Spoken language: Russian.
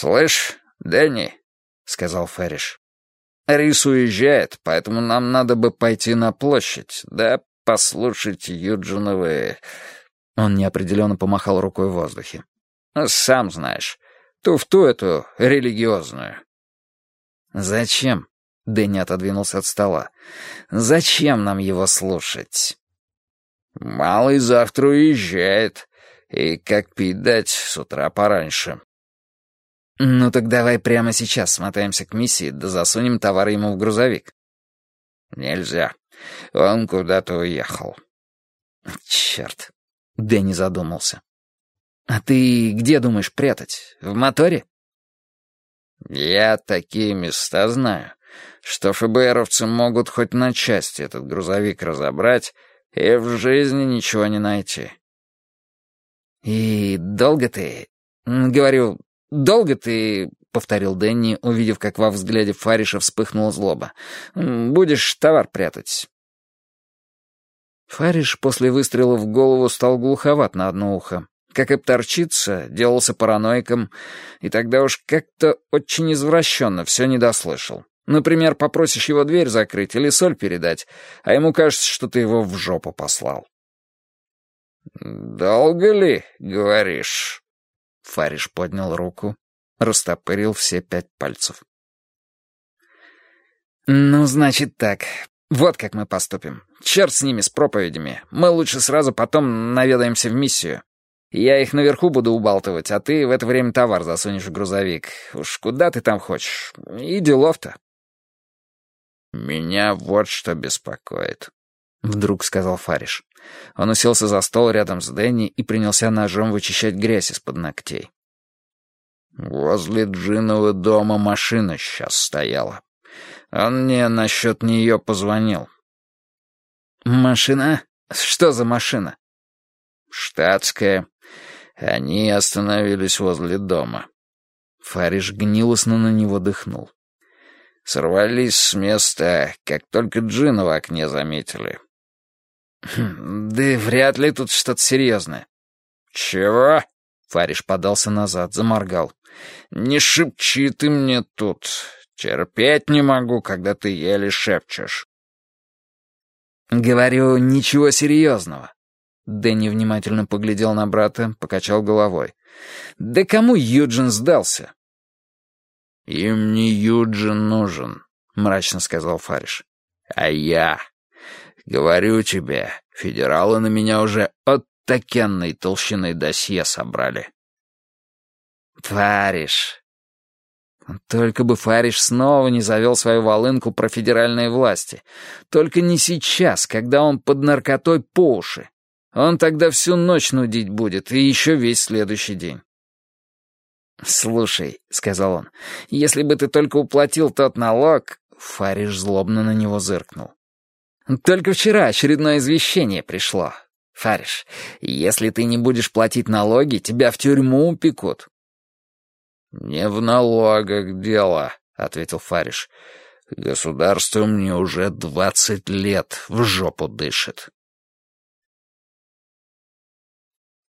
«Слышь, Дэнни», — сказал Ферриш, — «Рис уезжает, поэтому нам надо бы пойти на площадь, да послушать Юджиновы...» Он неопределенно помахал рукой в воздухе. «Сам знаешь, туфту эту религиозную». «Зачем?» — Дэнни отодвинулся от стола. «Зачем нам его слушать?» «Малый завтра уезжает, и как пить дать с утра пораньше». «Ну так давай прямо сейчас смотаемся к миссии, да засунем товар ему в грузовик». «Нельзя. Он куда-то уехал». «Черт». Дэнни задумался. «А ты где думаешь прятать? В моторе?» «Я такие места знаю, что ФБРовцы могут хоть на части этот грузовик разобрать и в жизни ничего не найти». «И долго ты...» «Говорю, долго ты...» — повторил Дэнни, увидев, как во взгляде Фариша вспыхнула злоба. «Будешь товар прятать». Фариш после выстрела в голову стал глуховат на одно ухо. Как и торчится, делался параноиком, и тогда уж как-то очень извращенно все недослышал. Например, попросишь его дверь закрыть или соль передать, а ему кажется, что ты его в жопу послал. «Долго ли, говоришь?» Фариш поднял руку, растопырил все пять пальцев. «Ну, значит так. Вот как мы поступим. Черт с ними, с проповедями. Мы лучше сразу потом наведаемся в миссию. Я их наверху буду убалтывать, а ты в это время товар засунешь в грузовик. Уж куда ты там хочешь? И делов-то». «Меня вот что беспокоит», — вдруг сказал Фариш. Он уселся за стол рядом с Дэнни и принялся ножом вычищать грязь из-под ногтей. «Возле Джинова дома машина сейчас стояла. Он мне насчет нее позвонил». «Машина? Что за машина?» «Штатская. Они остановились возле дома». Фариш гнилостно на него дыхнул. Сорвались с места, как только Джина в окне заметили. Хм, «Да вряд ли тут что-то серьезное». «Чего?» — Фариш подался назад, заморгал. «Не шепчи ты мне тут. Терпеть не могу, когда ты еле шепчешь». «Говорю, ничего серьезного». Дэнни внимательно поглядел на брата, покачал головой. «Да кому Юджин сдался?» «Им не Юджин нужен», — мрачно сказал Фариш. «А я. Говорю тебе, федералы на меня уже от такенной толщины досье собрали». «Фариш». Только бы Фариш снова не завел свою волынку про федеральные власти. Только не сейчас, когда он под наркотой по уши. Он тогда всю ночь нудить будет, и еще весь следующий день. «Слушай», — сказал он, — «если бы ты только уплатил тот налог...» Фариш злобно на него зыркнул. «Только вчера очередное извещение пришло. Фариш, если ты не будешь платить налоги, тебя в тюрьму упекут». «Не в налогах дело», — ответил Фариш. «Государство мне уже двадцать лет в жопу дышит».